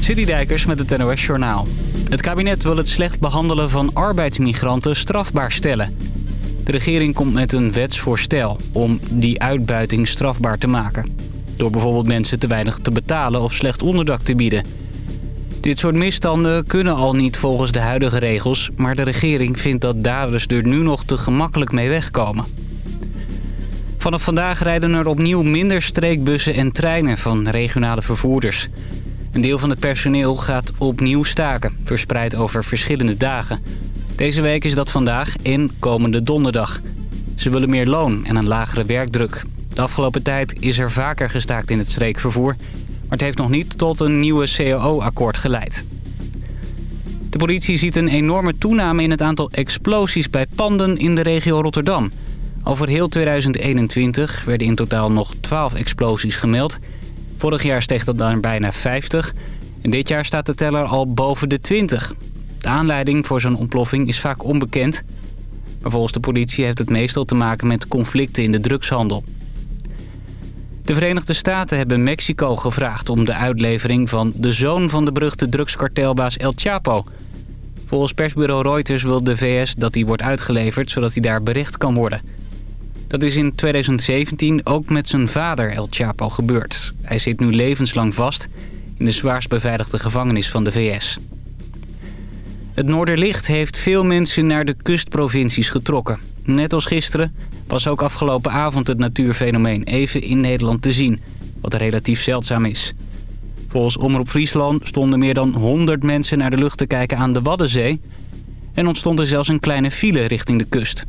Dijkers met het NOS Journaal. Het kabinet wil het slecht behandelen van arbeidsmigranten strafbaar stellen. De regering komt met een wetsvoorstel om die uitbuiting strafbaar te maken. Door bijvoorbeeld mensen te weinig te betalen of slecht onderdak te bieden. Dit soort misstanden kunnen al niet volgens de huidige regels... maar de regering vindt dat daders er nu nog te gemakkelijk mee wegkomen. Vanaf vandaag rijden er opnieuw minder streekbussen en treinen van regionale vervoerders. Een deel van het personeel gaat opnieuw staken, verspreid over verschillende dagen. Deze week is dat vandaag en komende donderdag. Ze willen meer loon en een lagere werkdruk. De afgelopen tijd is er vaker gestaakt in het streekvervoer... maar het heeft nog niet tot een nieuwe CAO-akkoord geleid. De politie ziet een enorme toename in het aantal explosies bij panden in de regio Rotterdam. Over heel 2021 werden in totaal nog 12 explosies gemeld... Vorig jaar steeg dat naar bijna 50. En dit jaar staat de teller al boven de 20. De aanleiding voor zo'n ontploffing is vaak onbekend. Maar volgens de politie heeft het meestal te maken met conflicten in de drugshandel. De Verenigde Staten hebben Mexico gevraagd om de uitlevering van de zoon van de beruchte drugskartelbaas El Chapo. Volgens persbureau Reuters wil de VS dat hij wordt uitgeleverd zodat hij daar bericht kan worden. Dat is in 2017 ook met zijn vader El Chapo gebeurd. Hij zit nu levenslang vast in de zwaarst beveiligde gevangenis van de VS. Het Noorderlicht heeft veel mensen naar de kustprovincies getrokken. Net als gisteren was ook afgelopen avond het natuurfenomeen even in Nederland te zien. Wat relatief zeldzaam is. Volgens Omroep Friesland stonden meer dan 100 mensen naar de lucht te kijken aan de Waddenzee. En ontstond er zelfs een kleine file richting de kust.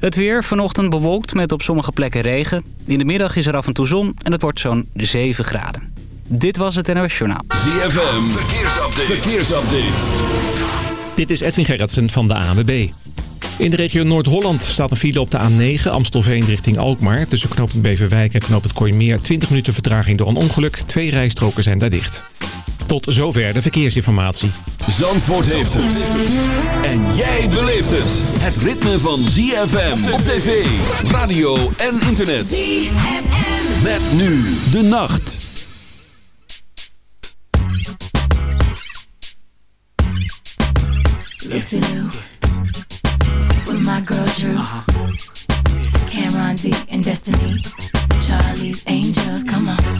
Het weer vanochtend bewolkt met op sommige plekken regen. In de middag is er af en toe zon en het wordt zo'n 7 graden. Dit was het NOS Journaal. ZFM, verkeersupdate. verkeersupdate. Dit is Edwin Gerritsen van de ANWB. In de regio Noord-Holland staat een file op de A9 Amstelveen richting Alkmaar. Tussen knooppunt Beverwijk en knooppunt Kooimeer 20 minuten vertraging door een ongeluk. Twee rijstroken zijn daar dicht. Tot zover de verkeersinformatie. Zandvoort heeft het. En jij beleeft het. Het ritme van ZFM op tv, radio en internet. ZFM. Met nu de nacht. Lucy Lou. With my girl Drew. Cameron D and Destiny. Charlie's Angels. Come on.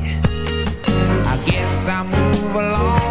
guess I move along.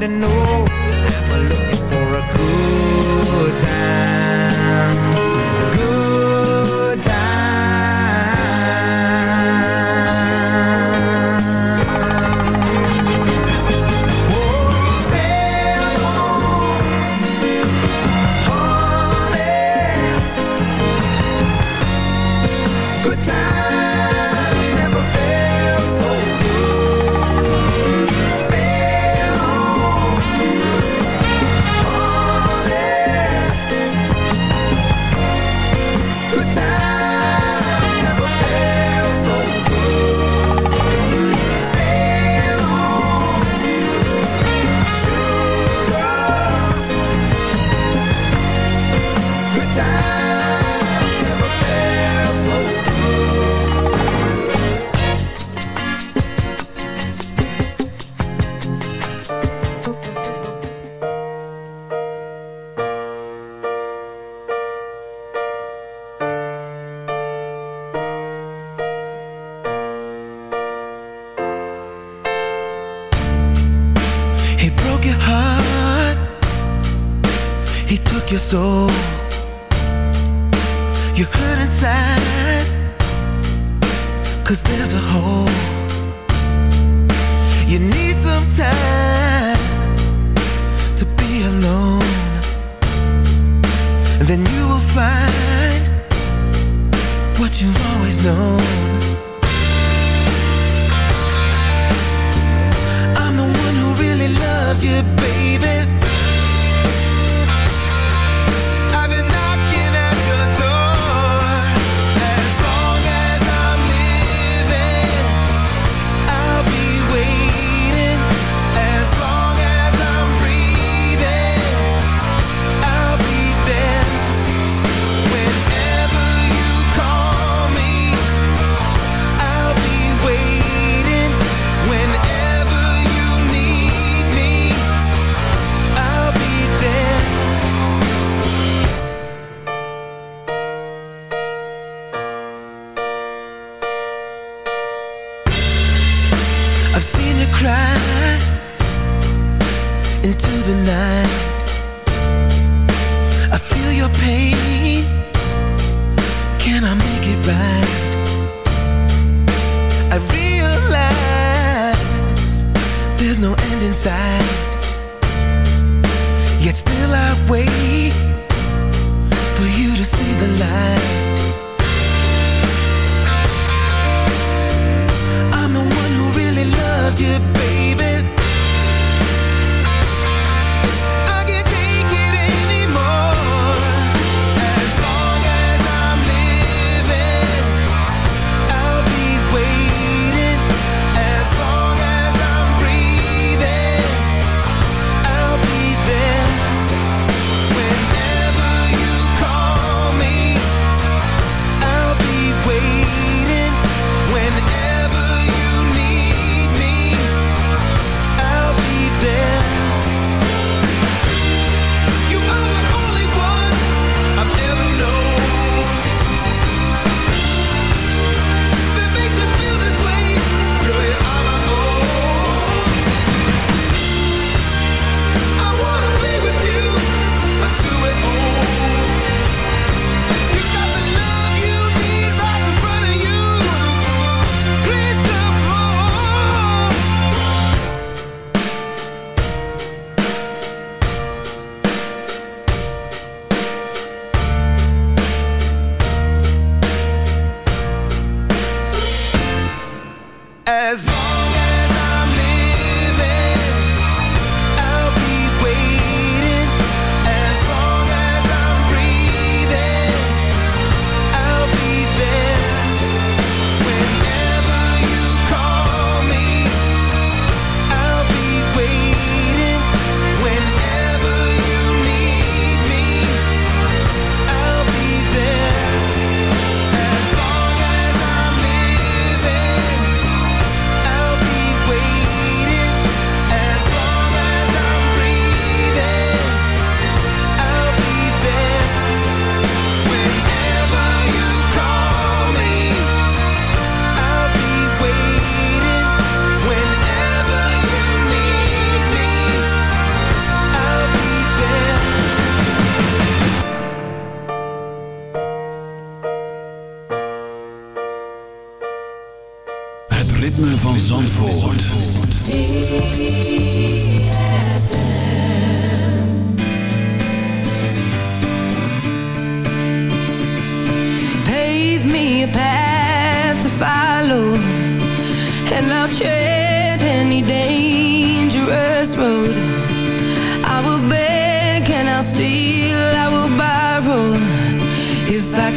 to know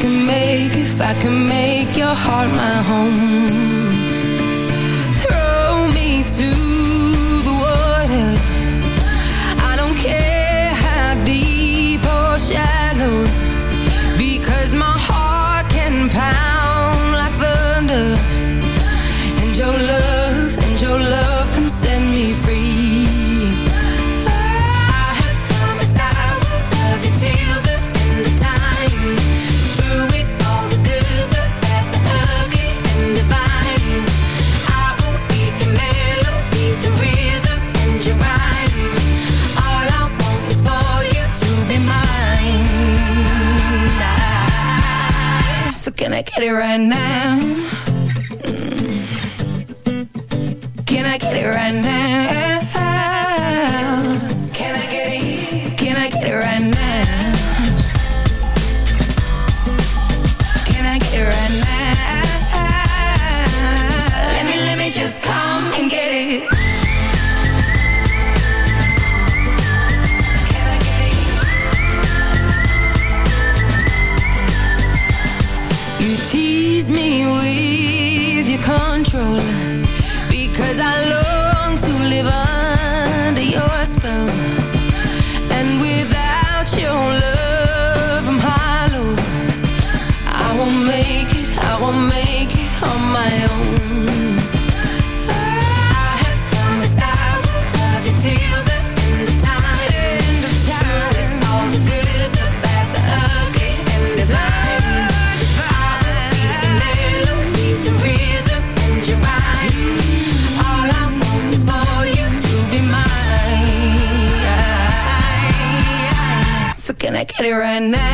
can make, if I can make your heart my home. Right now? Right now?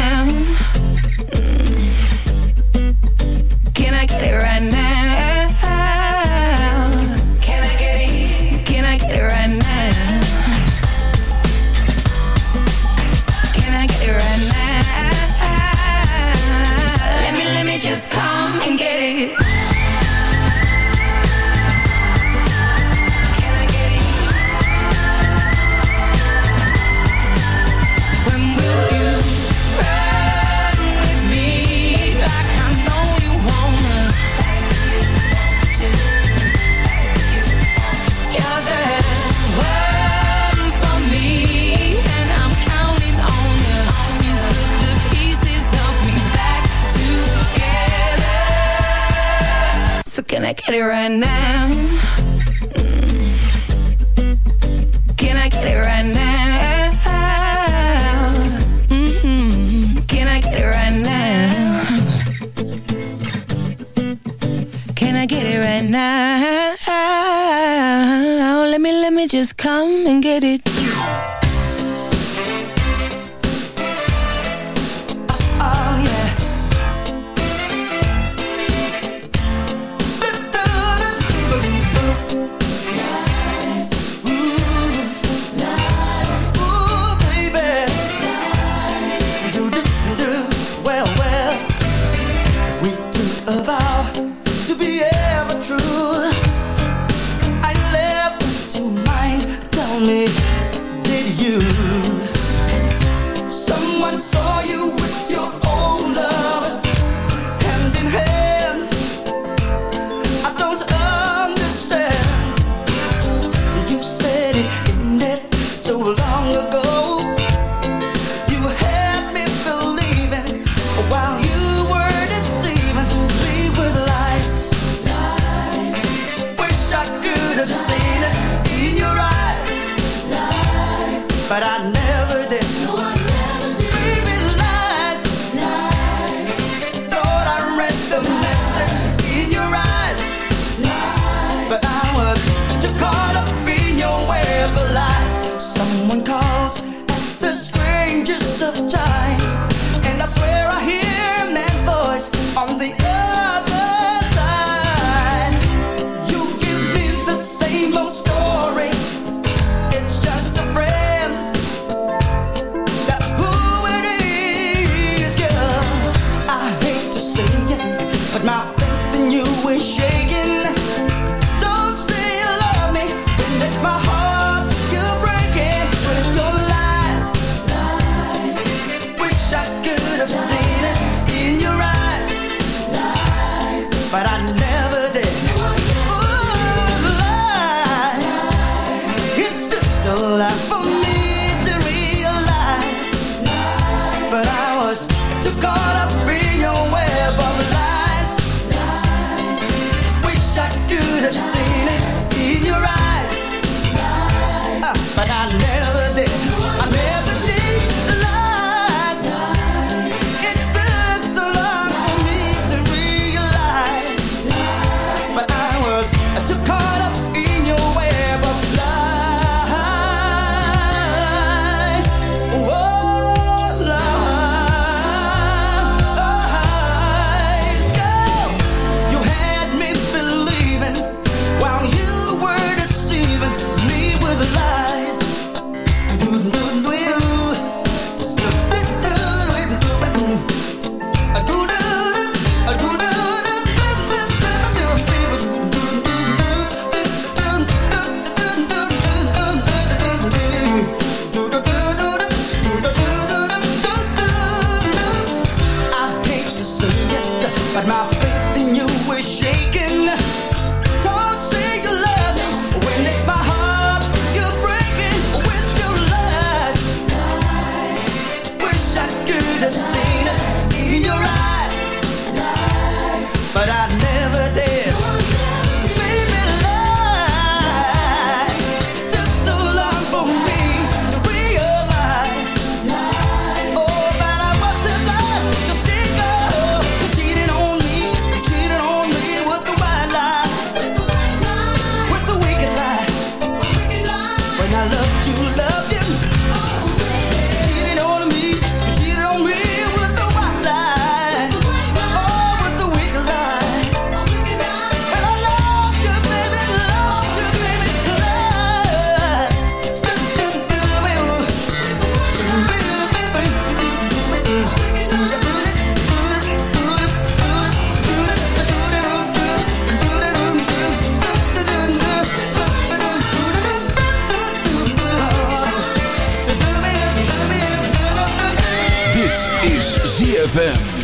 ZFM.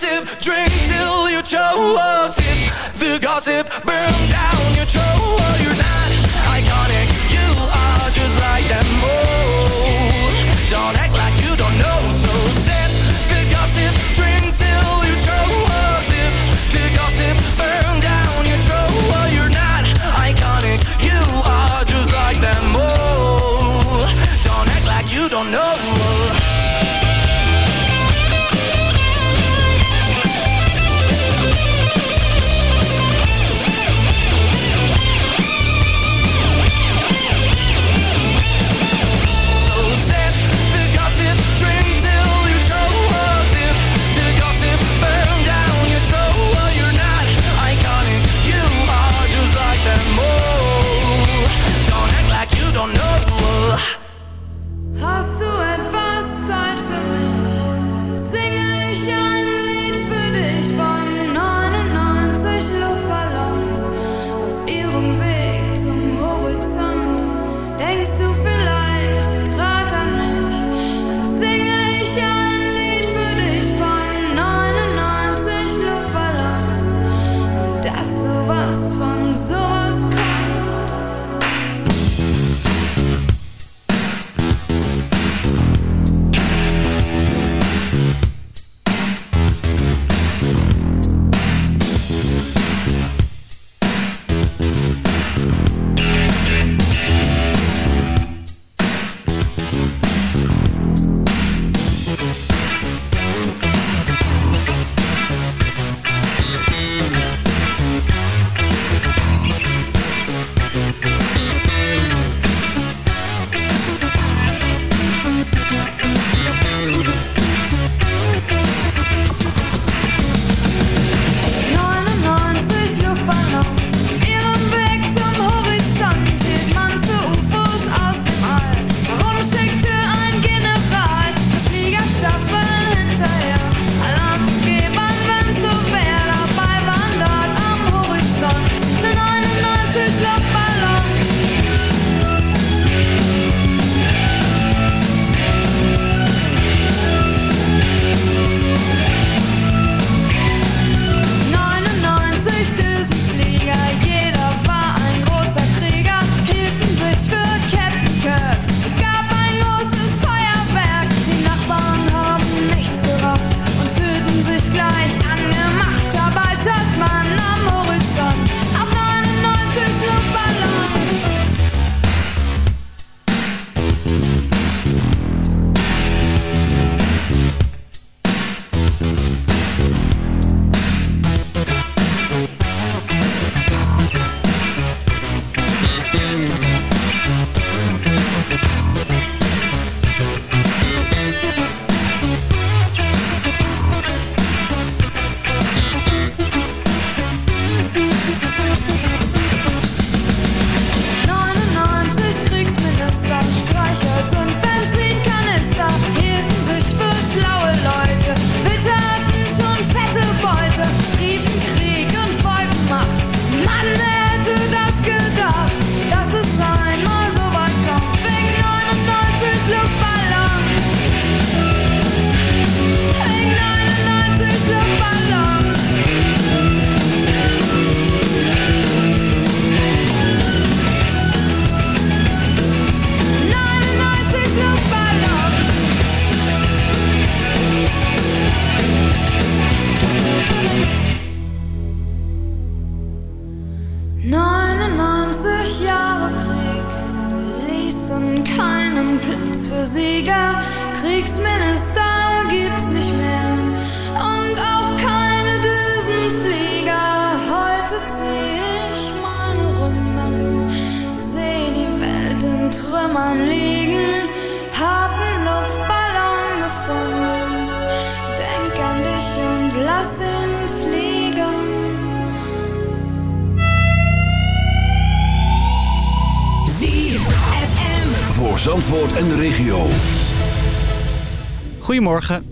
gossip, drink till you choke. Sip the gossip, burn down your choke. You're not iconic, you are just like them. Oh.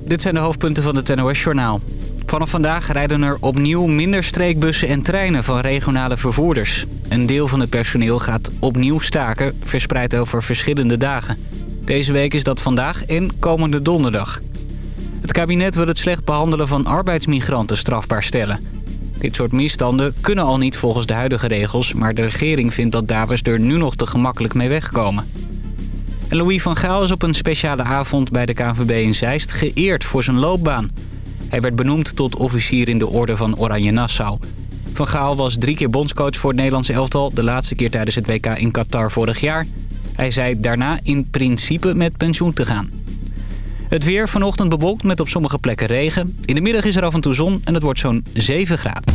Dit zijn de hoofdpunten van het NOS-journaal. Vanaf vandaag rijden er opnieuw minder streekbussen en treinen van regionale vervoerders. Een deel van het personeel gaat opnieuw staken, verspreid over verschillende dagen. Deze week is dat vandaag en komende donderdag. Het kabinet wil het slecht behandelen van arbeidsmigranten strafbaar stellen. Dit soort misstanden kunnen al niet volgens de huidige regels... maar de regering vindt dat dames er nu nog te gemakkelijk mee wegkomen. Louis van Gaal is op een speciale avond bij de KNVB in Zeist geëerd voor zijn loopbaan. Hij werd benoemd tot officier in de orde van Oranje Nassau. Van Gaal was drie keer bondscoach voor het Nederlandse elftal... de laatste keer tijdens het WK in Qatar vorig jaar. Hij zei daarna in principe met pensioen te gaan. Het weer vanochtend bewolkt met op sommige plekken regen. In de middag is er af en toe zon en het wordt zo'n 7 graden.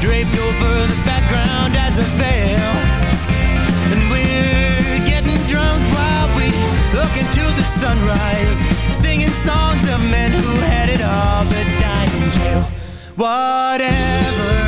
Draped over the background as a veil. And we're getting drunk while we look into the sunrise, singing songs of men who had it all but died in jail. Whatever,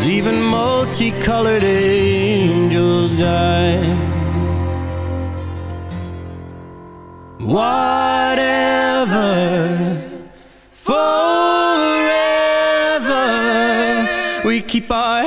Cause even multicolored angels die. Whatever, forever, we keep our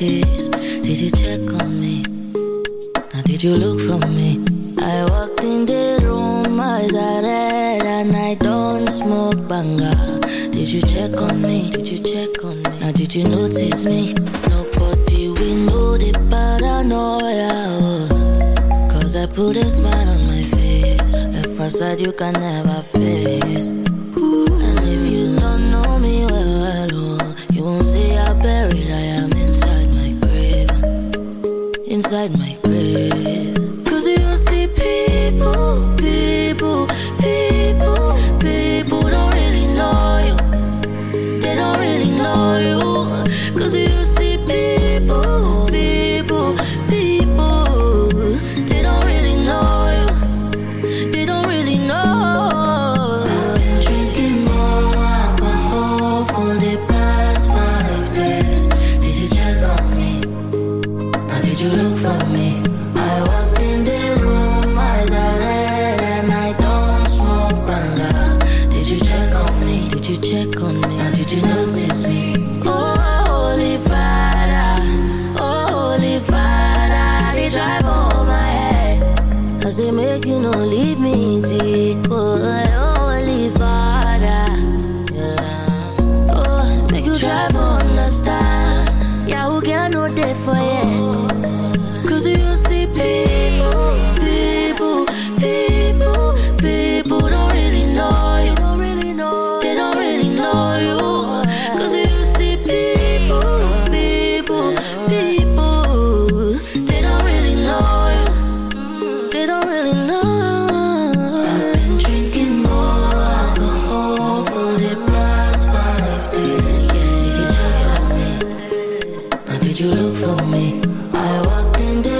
days. Did you check on me? Now did you look for me? I walked in the room, eyes are red, and I don't smoke banga. Did you check on me? Did you check on me? Now did you notice me? Nobody we know the paranoia. Cause I put a smile on my face. A facade you can never face. Inside my I walked in